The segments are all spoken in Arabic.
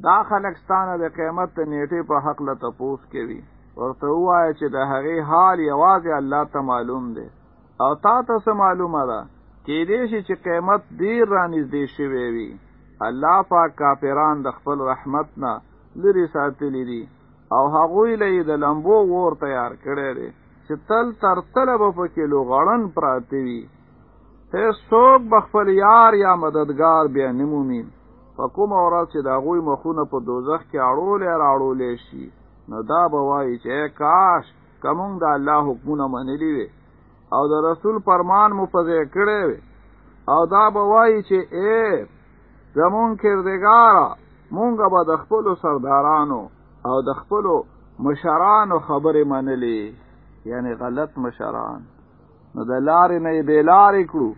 دا خلک ستانه د قیامت ته نیټه په حق له تپوس کوي. ورته وایي چې د هغې حال یوازې الله ته معلوم دی. او تا ته څه معلومه ده؟ کې دې شي چې قیامت ډیر رانږدې شوی وي. الله پاک کافران د خپل رحمت نه لري ساتلی دي. او هغوی له د لمبو ور تیار کړی دی چې تل تر تله به پکې لوغړن پراته وي. هیڅ څوک به خپل یار یا مددگار بیا نمومي په کومه ورځ چې د هغوی مخونه په دوزخ کې اړولې راړولې شي. نو دا به وایي چې کاش کومون د الله حکمونه منلي وي او د رسول فرمان مو په ځای کړی وي او دا به وایي چې اے زمون کردګارا مونږ به د خپل سردارانو او د خپل مشرانو خبرې منلې. یعنی غلط مشران. نو د لارې نه به لارې کړو.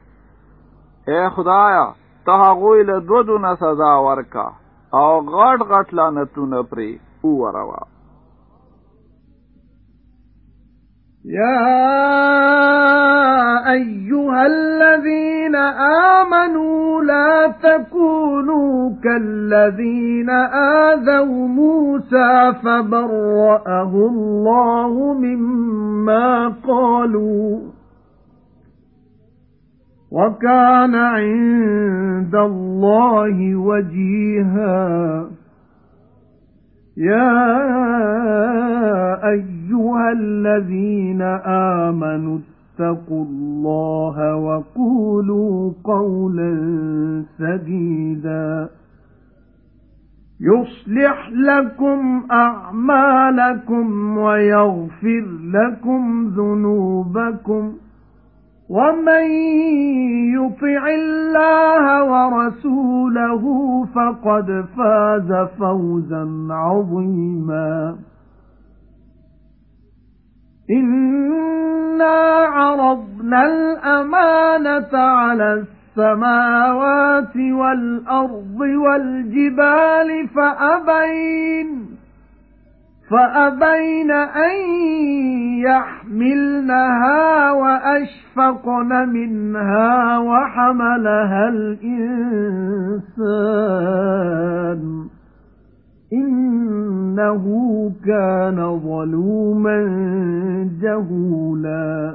اے خدایا ته هغوی له دو دونه سزا ورکا. أو غټ غټ لعنتونه پرې ووروا. يا أيها الذين آمنوا لا تكونوا كالذين آذوا موسى فبرأه الله مما قالوا. وَكَانَ عِندَ اللَّهِ وَجِيهًا. يَا أَيُّهَا الَّذِينَ آمَنُوا اتَّقُوا اللَّهَ وَقُولُوا قَوْلًا سَدِيدًا. يُصْلِحْ لَكُمْ أَعْمَالَكُمْ وَيَغْفِرْ لَكُمْ ذُنُوبَكُمْ. وَمَن يُطِعِ اللَّهَ وَرَسُولَهُ فَقَدْ فَازَ فَوْزًا عَظِيمًا إِنَّا عَرَضْنَا الْأَمَانَةَ عَلَى السَّمَاوَاتِ وَالْأَرْضِ وَالْجِبَالِ فَأَبَيْنَ فَأَبَيْنَ أَن يَحْمِلْنَهَا وَأَشْفَقْنَ مِنْهَا وَحَمَلَهَا الْإِنسَانُ. إِنَّهُ كَانَ ظَلُومًا جَهُولًا.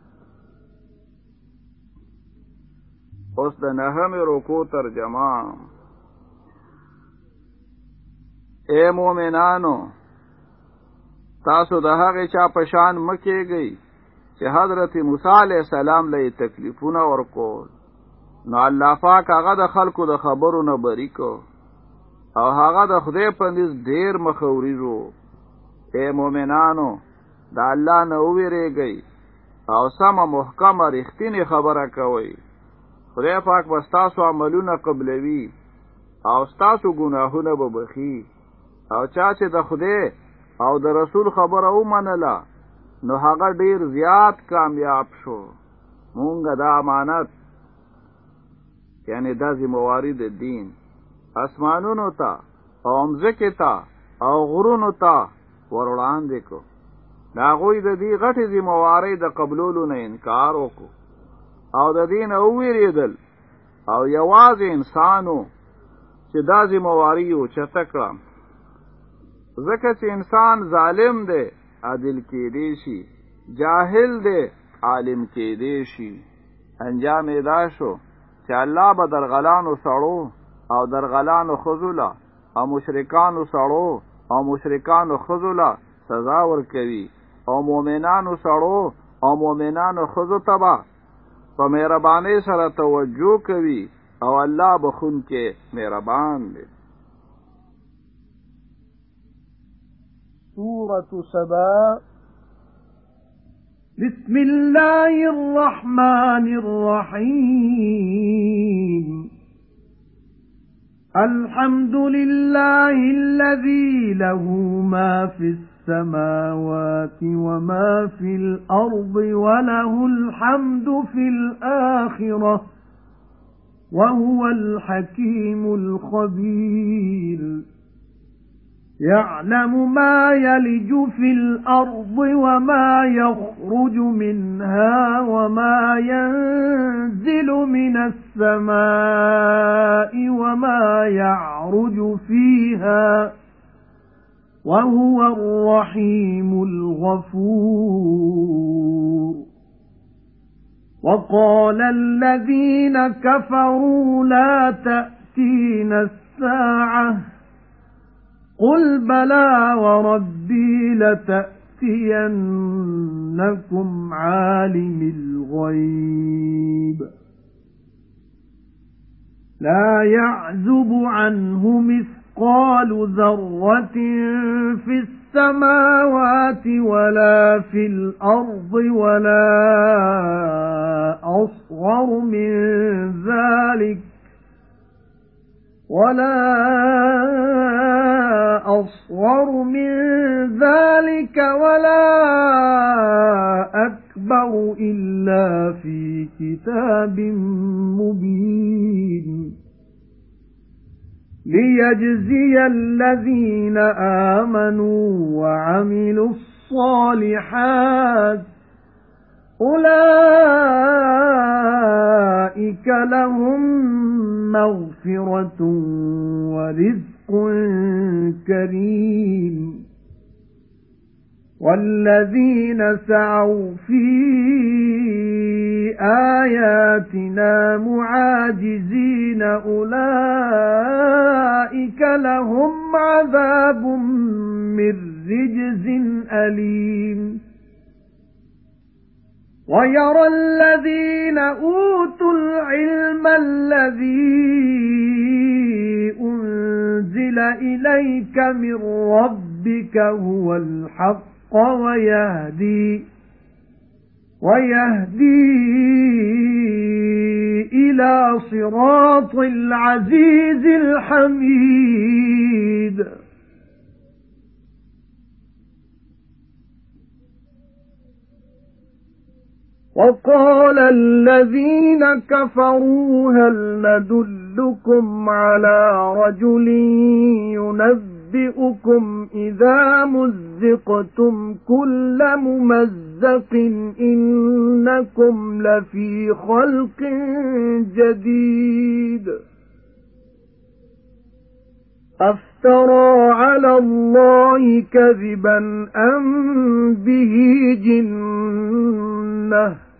اوس د نهم رکو ترجمه. اے مومنانو تاسو د هغه چا پشان مکیږئ چې حضرت موسی علی السلام له تکلیفونه ورکول. نو الله پاک هغه د خلکو د خبرو نه بری کو او هغه د خدای په نزد ډیر مخوريزو اے مومنانو د الله نه ویریږئ او سم محکمه رښتینی خبره کوئ خدای پاک واستاسو عملونه قبلوي او ستاسو ګناهونه به بخښي. او چا چې د خدای او د رسول خبره ومنله نو هغه ډیر زیات کامیاب شو. مونږ دا امانت یعنی دا ذمہواری د دین اسمانونو ته او مزکه ته او غرونو ته ورولان کو دا غوی د دې غټي ذمہواری د قبولولو نه انکار وکړو او د دین او ویریدل او یوازې انسانو چې دا ذمہواری او چتکړه ځکه چې انسان ظالم دی عادل کې دی شي جاهل دی عالم کې دی شي. انجام دا شو چې الله به درغلانو سړو او درغلانو خذولا او مشرکانو سړو او مشرکانو خذولا سزا ورکوي. او مؤمنانو سړو او مؤمنانو خذو تبا په مهرباني سره توجه کوي أو الله بخون کې مهربان دی. سورة سبا. بسم الله الرحمن الرحيم. الحمد لله الذي له ما في السماء السَّمَاوَاتِ وَمَا فِي الْأَرْضِ وَلَهُ الْحَمْدُ فِي الْآخِرَةِ وَهُوَ الْحَكِيمُ الْخَبِيرُ يَعْلَمُ مَا يَلِجُ فِي الْأَرْضِ وَمَا يَخْرُجُ مِنْهَا وَمَا يَنزِلُ مِنَ السَّمَاءِ وَمَا يَعْرُجُ فِيهَا وَهُوَ الرَّحِيمُ الْغَفُورُ. وَقَالَ الَّذِينَ كَفَرُوا لَا تَأْتِينَا السَّاعَةُ. قُلْ بَلَى وَرَبِّي لَتَأْتِيَنَّكُمْ عَالِمِ الْغَيْبِ. لَا يَعْزُبُ عَنْهُ مِثْقَالُ ذَرَّةٍ فِي السَّمَاوَاتِ وَلَا فِي الْأَرْضِ وَلَا أَصْغَرُ مِنْ ذَلِكَ وَلَا أَصْغَرُ مِنْ ذَلِكَ وَلَا أَكْبَرُ إِلَّا فِي كِتَابٍ مُبِينٍ. لِيَجْزِيَ الَّذِينَ آمَنُوا وَعَمِلُوا الصَّالِحَاتِ أُولَئِكَ لَهُم مَّغْفِرَةٌ وَرِزْقٌ كَرِيمٌ وَالَّذِينَ سَعَوْا فِي آيَاتِنَا مُعَاجِزِينَ أُولَئِكَ لَهُمْ عَذَابٌ مِّن رِّجْزٍ أَلِيمٌ. وَيَرَى الَّذِينَ أُوتُوا الْعِلْمَ الَّذِي أُنزِلَ إِلَيْكَ مِن رَّبِّكَ هُوَ الْحَقَّ وَيَهْدِي وَيَهْدِي إِلَى صِرَاطِ الْعَزِيزِ الْحَمِيدِ. وَقَالَ الَّذِينَ كَفَرُوا هَلْ نَدُلُّكُمْ عَلَى رَجُلٍ يُنَبِّئُكُمْ إِذَا مُزِّقْتُمْ كُلَّ مُمَزَّقٍ إِنَّكُمْ لَفِي خَلْقٍ جَدِيدٍ. أَفْتَرَى عَلَى اللَّهِ كَذِبًا أَمْ بِهِ جِنَّةٌ.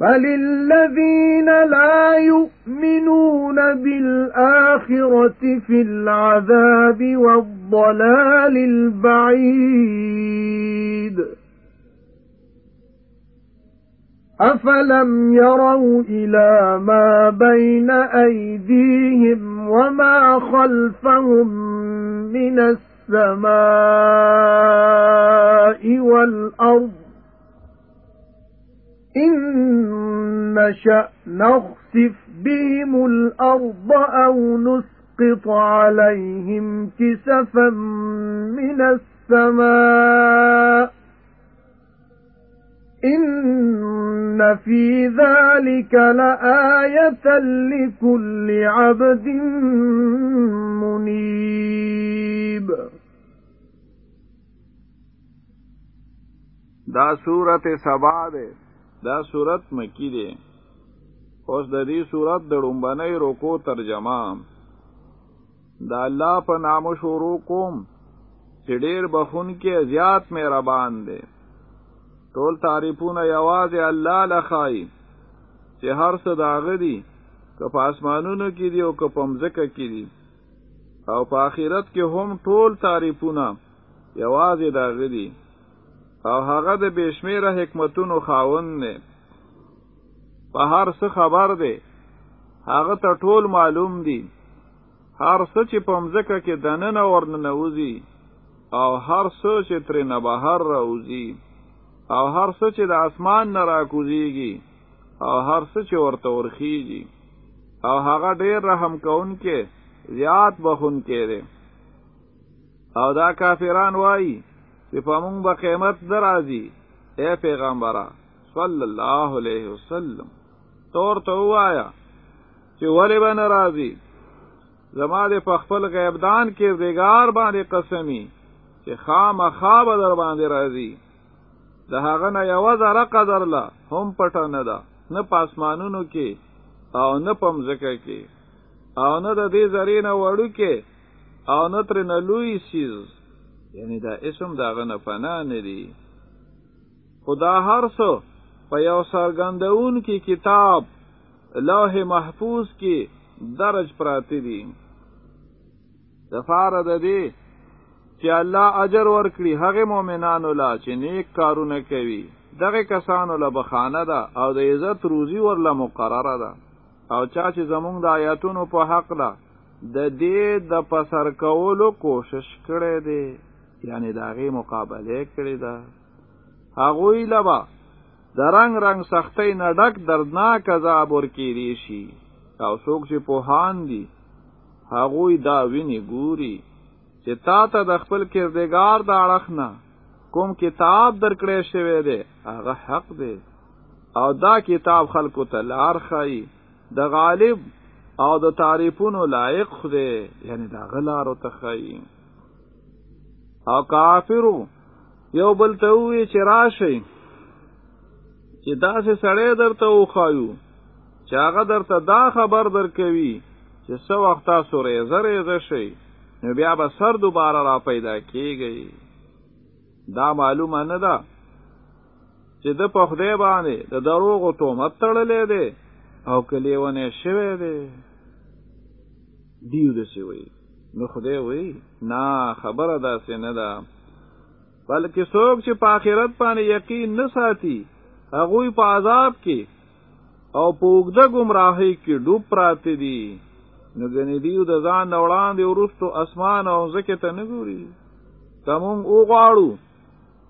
بَلِ الَّذِينَ لَا يُؤْمِنُونَ بِالْآخِرَةِ فِي الْعَذَابِ وَالضَّلَالِ الْبَعِيدِ أَفَلَمْ يَرَوْا إِلَى مَا بَيْنَ أَيْدِيهِمْ وَمَا خَلْفَهُم مِّنَ السَّمَاءِ وَالْأَرْضِ إِن نَّشَأْ نَخْسِفْ بِهِمُ الْأَرْضَ أَوْ نُسْقِطْ عَلَيْهِمْ كِسَفًا مِّنَ السَّمَاءِ إِنَّ فِي ذَلِكَ لَآيَةً لِكُلِّ عَبْدٍ مُنِيبٍ. دا سورت سبا ده دا سورت مکی ده اوس د دې سورت د ډومبنۍ رکوع ترجمه. دا الله په نامه شروع کوم چې ډېر بخښونکی زیات مهربان دی. ټول تعریفونه یوازې الله له ښایي چې هر څه داغه دي که په اسمانونو کې دي او که په مځکه کې دي. او په آخرت کې هم ټول تعریفونه یوازې داغه دي او هغه د بشمیره حکمتونو خاوند نه په هر څه خبر دی. هغه ته ټول معلوم دي. هر څه چې په مځکه کې دننه ورننوزي او هر څه چې ترې نه بهر راوځي او هر څه چې د اسمان نه راکوزيږي او هر څه چې ورته ورخیږي. او هغه ډیر رحم کون کې زیات بخون کې دی. او دا کافران وایي چې په مونږ به قیمت درازي اے پیغمبره صلی الله علیه وسلم۔ تور ته وایا چې ولې به ناراضي زما د په خپل غیبدان کې دیګار باندې قسمی چې خامخا به در باندې راځي د هغه نه یو ذره قدر لا هم پټه نه ده نه پاسمانونو کې او نه پمځکه کې او نه د دې زرینه وړو کې او نه تر نه لوی سیز۔ یعنی دا اسم داغه نه پنا نه دی. خدا هر څو په یو سرګندون کې کتاب لوح محفوظ کې درج پراته دي د فار د دې چې الله اجر ورکړي هغه مؤمنانو لا چې نیک کارونه کوي. دغه کسانو له بخانه ده او د عزت روزي ورله مقرره ده. او چا چې زمونږ د آیاتونو په حق ده د دې د پسر کولو کوشش کړي دي یعنی داغه مقابله کړي ده. هغوی لبا د رنگ رنگ سختۍ نه ډک دردناک عذاب ورکی دی شي. او څوک چې پوهان دي هغوی دا ویني ګوري. چې تا ته د خپل کردګار د اړخ نه کوم کتاب درکړې شوی دی هغه حق دی. او دا کتاب خلکو ته لار ښایي د غالب او د تعریفونو لایق خدای یعنی دا غلارو ته ښایي او کافرو یو بل ته وی چې راشي چې داسې سړی درته وخایو چې هغه درته دا خبر درکوي چې څو وخت تاسو ریزه ریزه شي نو بیا به سر دوباره را پیدا کیږي دا معلومه نه ده. چې د په خدای باندې د دروغو تومت تړلې ده او کلیونه شوه ده دیو د سی وی نو خدای وی نه خبره ده سي نه ده. بلکې څوک چې په آخرت باندې یقین نه ساتي هغه په عذاب کې او په وګړه گمراهۍ کې ډوب پراته دي. نو ګنې دیو د ځان وړاندې ورستو اسمان او مزکه ته نه ګوري. کومو غواړو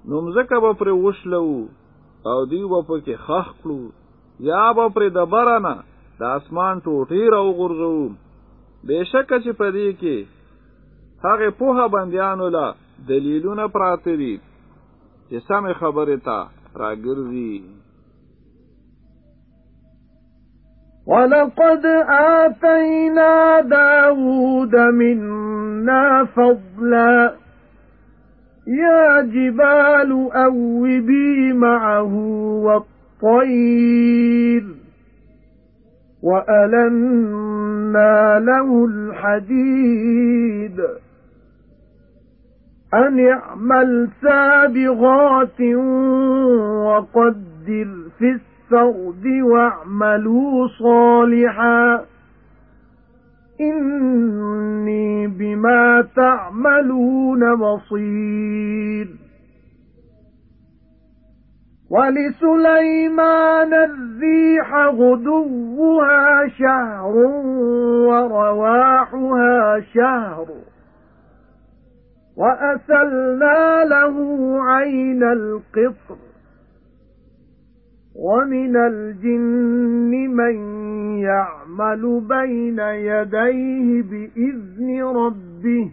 نو مزکه به پر وشلو او دیو به پکې ښخ کړو. یا به پر د برنه د اسمان ټوټې راو غرزو بېشکه چې پدې کې هغه په بندیانو لا دلیلونه پراته دي چې سم خبره تا راګرځي. وَلَقَدْ آتَيْنَا دَاوُودَ مِنَّا فَضْلًا. يَا جِبَالُ أَوِّبِي مَعَهُ وَالطَّيْرَ وَأَلَنَّا لَهُ الْحَدِيدَ. أَنِ اعْمَلْ سَابِغَاتٍ وَقَدِّرْ فِي السَّرْدِ وَاعْمَلُوا صَالِحًا. إِنِّي بِمَا تَعْمَلُونَ بَصِيرٌ. وَلِسُلَيْمَانَ الرِّيحَ غُدُوُّهَا شَهْرٌ وَرَوَاحُهَا شَهْرٌ وَأَسَلْنَا لَهُ عَيْنَ الْقِطْرِ وَمِنَ الْجِنِّ مَن يَعْمَلُ بَيْنَ يَدَيْهِ بِإِذْنِ رَبِّهِ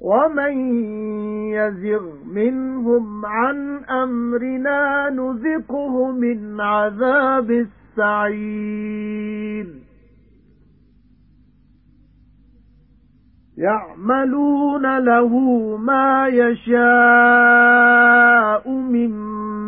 وَمَن يَزِغْ مِنْهُمْ عَن أَمْرِنَا نُذِقْهُ مِنْ عَذَابِ السَّعِيرِ يَعْمَلُونَ لَهُ مَا يَشَاءُ مِن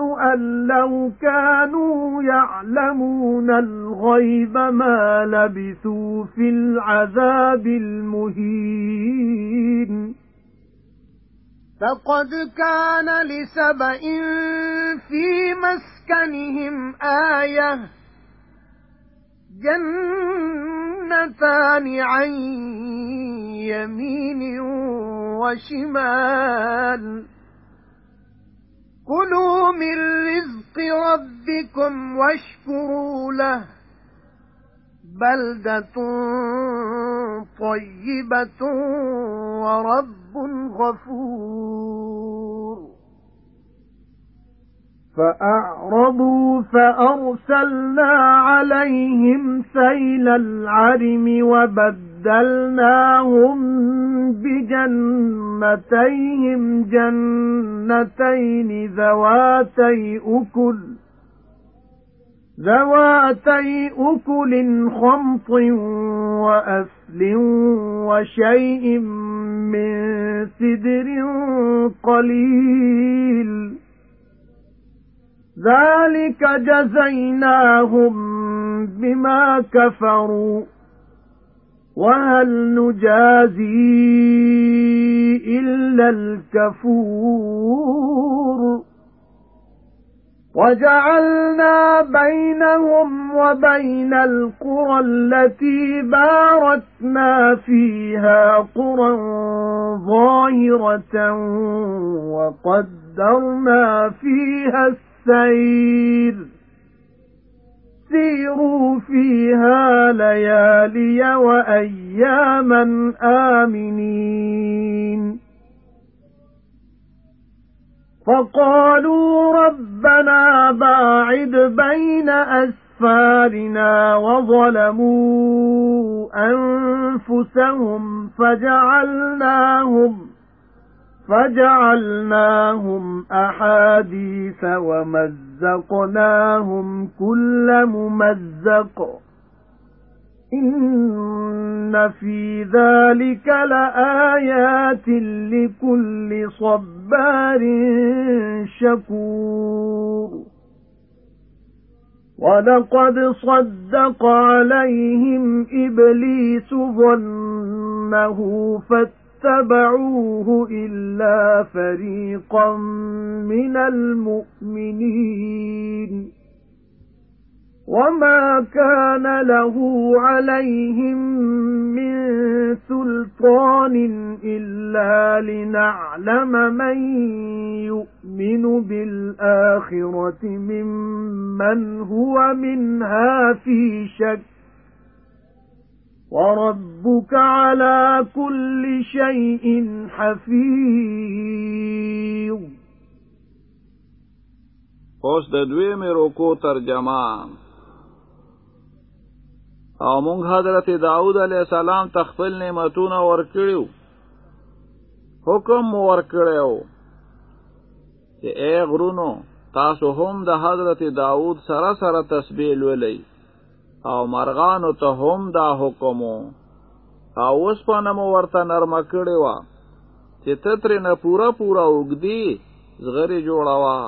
أَن لَّوْ كَانُوا يَعْلَمُونَ الْغَيْبَ مَا لَبِثُوا فِي الْعَذَابِ الْمُهِينِ لَقَدْ كَانَ لِسَبَإٍ فِي مَسْكَنِهِمْ آيَةٌ جَنَّتَانِ عَن يَمِينٍ وَشِمَالٍ كُلُوا مِن رِّزْقِ رَبِّكُمْ وَاشْكُرُوا لَهُ. بَلْدَةٌ طَيِّبَةٌ وَرَبٌّ غَفُورٌ. فَأَعْرَضُوا فَأَرْسَلْنَا عَلَيْهِمْ سَيْلَ الْعَرِمِ وَبَدَّلْنَاهُمْ بِجَنَّتَيْهِمْ جَنَّتَيْنِ ذَوَاتَيْ أُكُلٍ ذَوَاتَيْ أُكُلٍ خَمْطٍ وَأَثْلٍ وَشَيْءٍ مِّن سِدْرٍ قَلِيلٍ ذَلِكَ جَزَيْنَاهُم بِمَا كَفَرُوا وَهَلْ نُجَازِي إِلَّا الْكَفُورَ؟ وَجَعَلْنَا بَيْنَهُمْ وَبَيْنَ الْقُرَى الَّتِي بَارَكْنَا فِيهَا قُرًى ظَاهِرَةً وَقَدَّرْنَا فِيهَا السَّيْرَ. سِيرُوا فِيهَا لَيَالِيَ وَأَيَّامًا آمِنِينَ. فَقَالُوا رَبَّنَا بَاعِدْ بَيْنَ أَسْفَارِنَا وَظَلَمُوا أَنفُسَهُمْ فَجَعَلْنَاهُمْ فَجَعَلْنَاهُمْ أَحَادِيثَ وَمَزَّقْنَاهُمْ كُلَّ مُمَزَّقٍ. إِنَّ فِي ذَلِكَ لَآيَاتٍ لِكُلِّ صَبَّارٍ شَكُورٍ. وَلَقَدْ صَدَّقَ عَلَيْهِمْ إِبْلِيسُ ظَنَّهُ فَاتَّبَعُوهُ إِلَّا فَرِيقًا مِنَ الْمُؤْمِنِينَ. وَمَا كَانَ لَهُ عَلَيْهِمْ مِنْ سُلْطَانٍ إِلَّا لِنَعْلَمَ مَن يُؤْمِنُ بِالْآخِرَةِ مِمَّنْ هُوَ مِنْهَا فِي شَكٍّ. وَرَبُّكَ عَلَى كُلِّ شَيْءٍ حَفِيظٌ. اوس د دوی مې روکو ترجمه. أو مونږ حضرت داود علیہ السلام تخپل نعمتونه ورکړیو. حکم ورکړیو. چې اے غرونو تاسو هم د حضرت داود سره سره تسبیح ولئ او مرغانو ته هم دا حکمو او اوس په نمو ورته نرم کړی و چې تتر نه پورا پورا وګدي زغری جوړاوا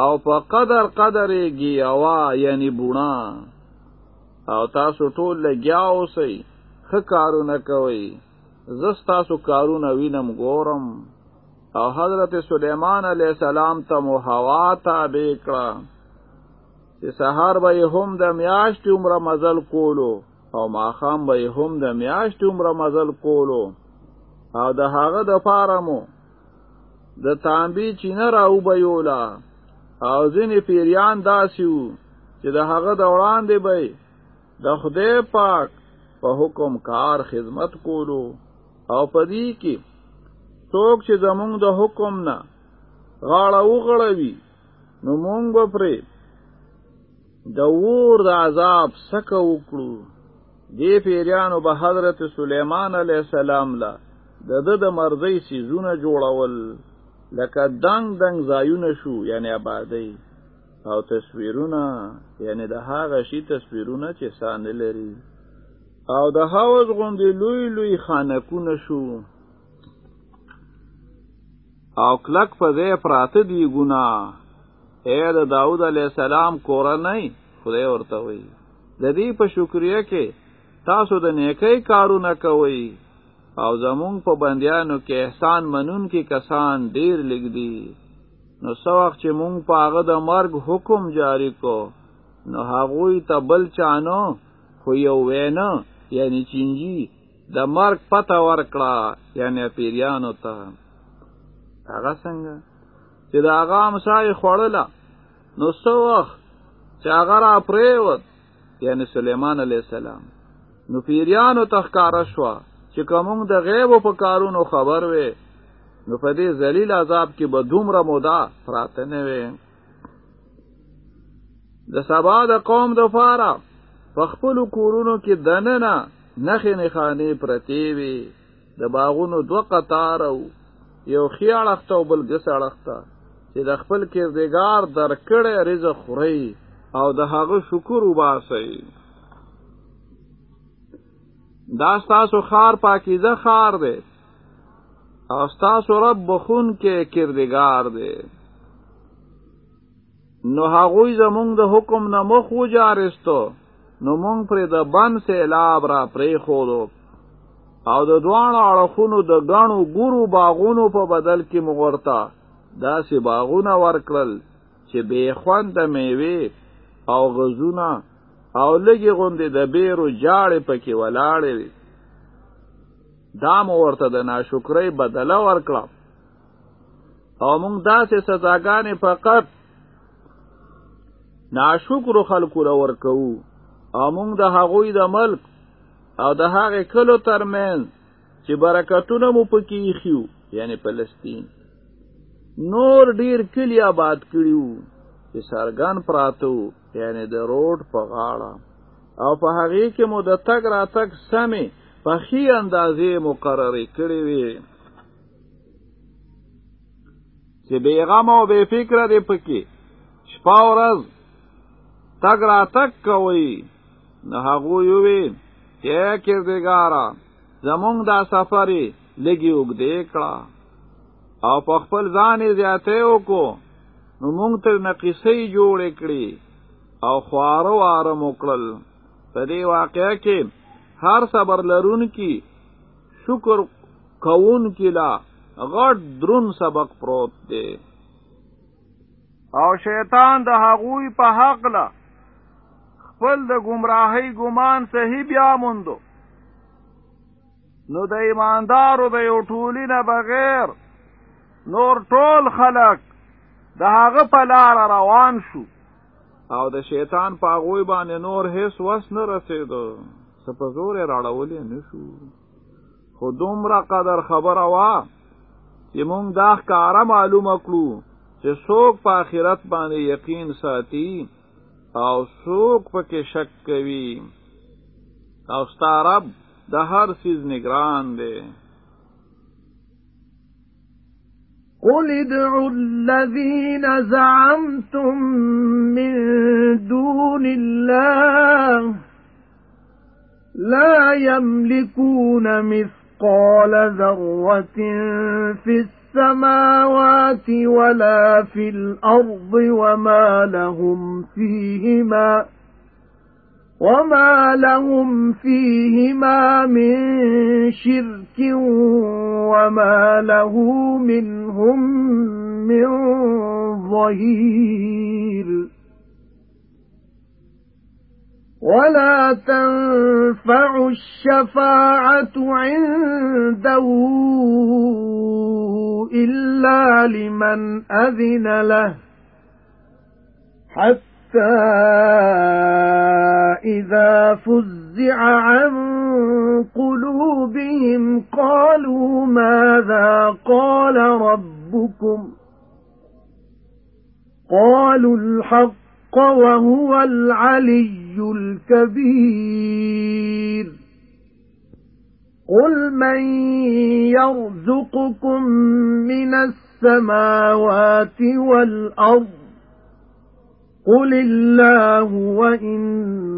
او په قدر قدر یې گیاوا یعنی بونا. او تاسو ټول لګیا اوسئ ښه کارونه کوئ. زس تاسو کارونه وینم ګورم. او حضرت سلیمان علیہ السلام ته مو هوا تابع کړه چې سهار به هم د میاشت عمر مزل کولو او ماخام به هم د میاشت عمر مزل کولو. او د هغه د پارمو د تانبی چینه راو بیولا او ځینې پیریان داسیو چې د هغه د وړاندې به د خدای پاک په حکم کار خدمت کولو. او پدې کې څوک چې زمونږ د حکم نه غاړه وغړوي نو مونږ به پرې د ور د عذاب سکه وکړو. دې پیریانو به حضرت سلیمان علیه السلام لا د د د مرضی سیزونه جوړول. لکه دنګ دنګ زایونه شو یعنی آبادی. او تصویرونه یعنی د هغه شی تصویرونه چې سان لري. او د حوض غوندې لوی لوی خانکونه شو. او کلک په ځای پراته دی ګناه اے د داوود علی السلام کورنۍ خدای ورته وی د دې په شکریا کې تاسو د نیکی کارونه کوي او زمون په بندیانو کې احسان منون کې کسان ډیر لګ دي نو سو وخت چې مونږ په هغه د مرګ حکم جاری کو نو هغوی ته بل چانو خو یو وینا یعنی چینجی د مرګ پته ورکړه یعنی پیریانو ته. هغه څنګه چې دا هغه امسای خوړله نو سو وخت چې هغه را پریوت یعنی سلیمان علیہ السلام. نو پیریانو تخکارا شوا چې کومون د غیب په کارونو خبر وې نو په دې ذلیل عذاب کې به دومره مودا پراته نه وې. د سبا د قوم د فارا په خپل کورونو کې دننه نخې نخانې پرتی وي د باغونو دو قطار او یو خیال اخته او بل ګس اړخته چې د خپل کردګار در کړه رزق خوري او د هغه شکر وباسي. دا ستاسو ښار پاکیزه ښار دی. او ستاسو رب بخښونکی کردگار دی. نو هغوی زمونږ د حکم نه مخ وجارستو. نو مونږ پر د بن سیلاب را پرې خودو او د دوانو اړخونو د غاڼو ګورو باغونو په بدل کې مغورتا داسې باغونه ورکړل چې بے خوند میوه او غزونه او لګي غوندې د بیرو جاړې پکې ولاړې وي دا مو ورته د ناشکرۍ بدله ورکړه. او موږ داسې سزاګانې فقط ناشکرو خلکو له ورکوو. او موږ د هغوی د ملک او د هغې کلو ترمنځ چې برکتونه مو پکې ایښیو یعنی فلسطین نور ډیر کلی آباد کړیو چې سرګان پراتو یعنی د روډ په غاړه. او په هغه کې مو د تګ را تګ سمې په خي اندازې مقررې کړې وي چې بیغم او بے فکر دی پکې شپه ورځ تګ را تګ کوي نه هغه یو وي چې کېږدګارا زمونږ دا سفرې لګي وګدې کړه او په خپل ځان زیاته وکړو نو مونږ ته نقیسې جوړې کړې او خوارو آرام وکړل په دې واقعیا کې هر صبر لرون کی شکر کوون کی لا غټ درون سبق پروت دی. او شیطان د هغوی په حق لا خپل د گمراهی ګمان صحیح بیا موندو. نو د ایماندارو د یو ټولی نه بغیر نور ټول خلق د هغه په لار روان شو. او د شیطان په غوی باندې نور هیڅ وس نه رسیدو سپزور راړولې نشو خو دومره قدر خبره وا چې مونږ دا ښکارا معلومه کړو چې څوک په آخرت باندې یقین ساتي او څوک پکې شک کوي. او ستارب د هر سیز نگران دی قل ادعوا الذين زعمتم من دون الله لا يملكون مثقال ذرة في السماوات ولا في الأرض وما لهم فيهما وَمَا لَهُمْ فِيهِمَا مِنْ شِرْكٍ وَمَا لَهُ مِنْهُمْ مِنْ ظَهِيرٍ وَلَا تَنفَعُ الشَّفَاعَةُ عِندَهُ إِلَّا لِمَنْ أَذِنَ لَهُ حَتَّى إِذَا فُزِّعَ عَن قُلُوبِهِمْ قَالُوا مَاذَا قَالَ رَبُّكُمْ؟ قَالُوا الْحَقَّ وَهُوَ الْعَلِيُّ الْكَبِيرُ. قُلْ مَن يَرْزُقُكُم مِّنَ السَّمَاوَاتِ وَالْأَرْضِ؟ قُلِ اللَّهُ وَإِنَّا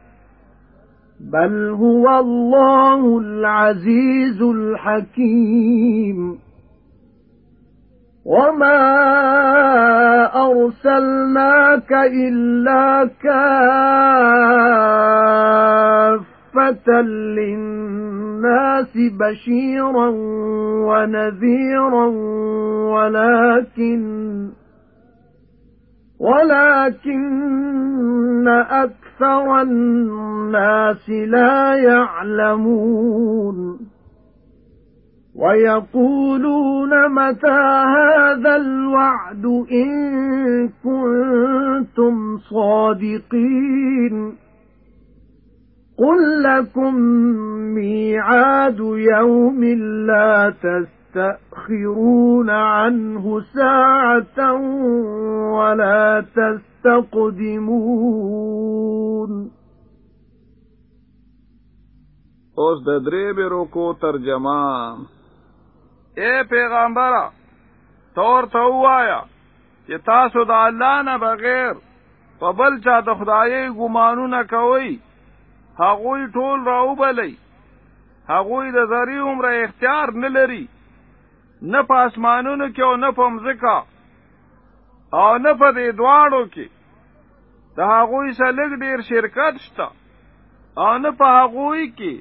بَلْ هُوَ اللَّهُ الْعَزِيزُ الْحَكِيمُ وَمَا أَرْسَلْنَاكَ إِلَّا كَافَّةً لِلنَّاسِ بَشِيرًا وَنَذِيرًا وَلَكِنَّ وَلَكِنَّ أَكْثَرَ النَّاسِ لَا يَعْلَمُونَ. وَيَقُولُونَ مَتَى هَذَا الْوَعْدُ إِن كُنتُمْ صَادِقِينَ. قُل لَّكُم مِّيعَادُ يَوْمٍ لَّا تَسْتَأْخِرُونَ عَنْهُ سَاعَةً وَلَا تَسْتَقْدِمُونَ. اوس د درې بیرو کو ترجمه. اے پیغمبر تور ته وایا چې تاسو د الله نه بغیر په بل چا د خدای ګمانونه کوئ. هغوی ټول راوبلی هغوی د ذری عمر اختیار نه لري. نه په اسمانونو کې او نه په مځکه او نه په دې دواړو کې. د هغوی سره ډیر شرکت شته او نه په هغوی کې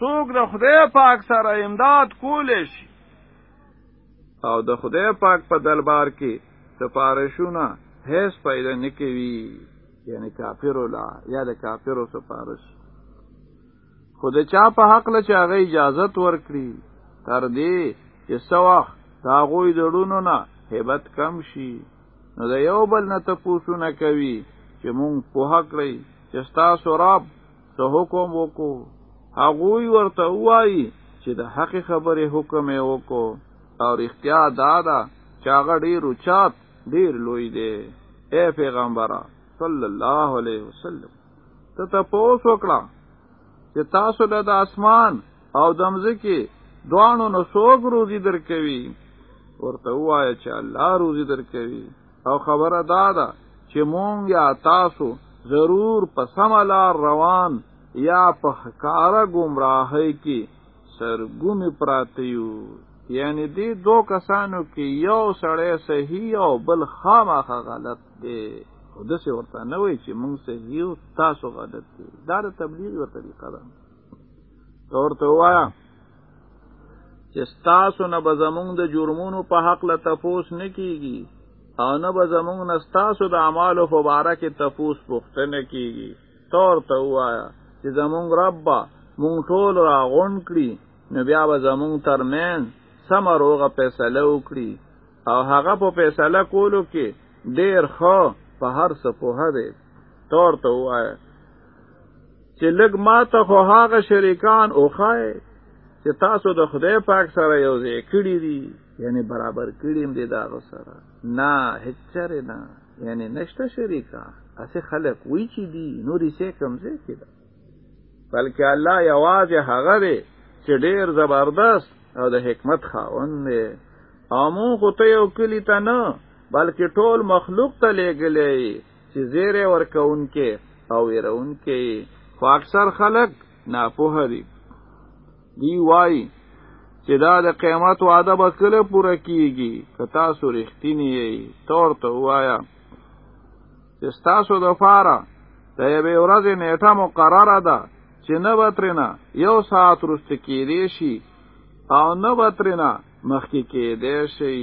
څوک د خدای پاک سره امداد کولې شي. او د خدای پاک په دربار کې سفارشونه هیڅ پیدا نکوي یعنی کافرو لا یا د کافرو سفارش. خود چا په حق له چاغه اجازت ورکړي تر دې چې سواخ دا غوي دړونو نه hebat کم شي نو د یو بل نه تاسو نه کوي چې مونږ حق لري چې تاسو رب سو حکم وکړو. هغوی ورته وایي چې د حق خبرې حکم یې وکړو. او اختیار دادا چې هغه ډیر اوچات ډیر لوی دی. اے پیغمبره صلی الله علیه وسلم ته تاسو وکړه چې تاسو له اسمان او دمځکه دوانو نو څوک روزي درکوي؟ ورته وایي چې الله روزي درکوي. او خبره دادا چې مونږ یا تاسو ضرور په سملار روان یا په ښکارا گمراهۍ کې سرګومې پراتیو یعنی دې دو کسانو کې یو سړی صحیح او بل خامخا غلط دی. او دسه ورته نه وای چې مونږ صحیح او تاسو غلط دی دا د تبلیغ یو طریقه ده. ورته وایا چې تاسو نه به زمونږ د جرمونو په حق له تفوس نه کیږي او نه به زمونږ نه تاسو د اعمالو په باره کې تفوس پوښتنه کیږي. تور ته وایا چې زمونږ رب مونږ ټول را غون کړی نو بیا به زمونږ ترمن سم روغه فیصله وکړي. او هغه په فیصله کولو کې ډیر خو په هر څه په هده تور ته وایا چې لګ ماته خو هغه شریکان اوخای چې تاسو د خدای پاک سره یو ځای کړی دي یعنی برابر کړیم دي دا سره. نه هیڅ نه. یعنی نشته شریکا اسه خلق وی چې دي نوري څه کم څه کړه بلکې الله یوازې هغه دی چې ډیر زبردست او د حکمت خاوند دی. امو خو ته یو کلی ته نه بلکې ټول مخلوق ته لګلې چې زیره ورکوونکې او يرونکې خو اکثر خلک ناپوه دي دی وای چې دا د قیامت وعده به کله پوره کیږي؟ که تاسو رښتینی یې تور ته وایا. چې تاسو د فاره د یوې ورځې نیټه مقرره ده چې نه بترنا یو ساعت رست کېدې شي أو نه بترنا مخکې کېدې شي.